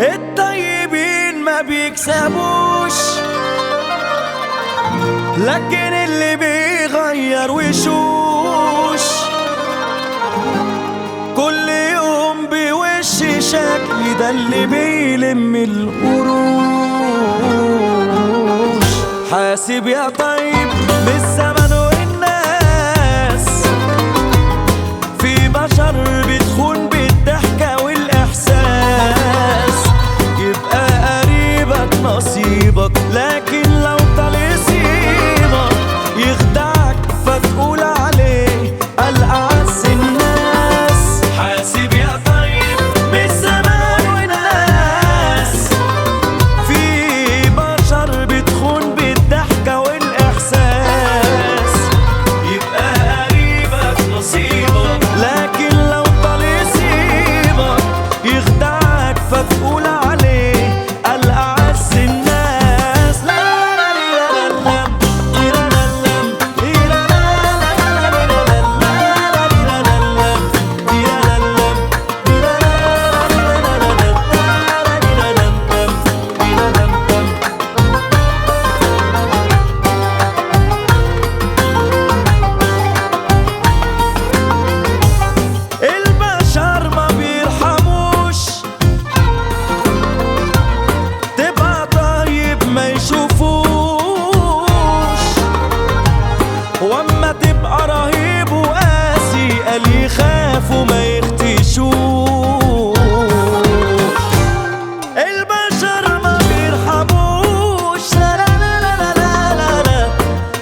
الطيبين ما بيكسبوش لكن اللي بيغير وشوش كل يوم بوش شكل ده اللي بيلم القروش. حاسب يا طيب book. Like it اللي يخافوا ما يختشوش. البشر ما بيرحموش. لا لا لا لا لا لا, لا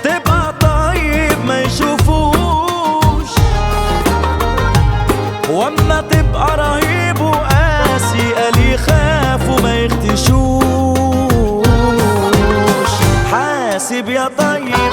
تبقى طيب ما يشوفوش. واما تبقى رهيب وقاسي قال يخافوا ما يختشوش. حاسب يا طيب.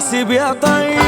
Nasip yatay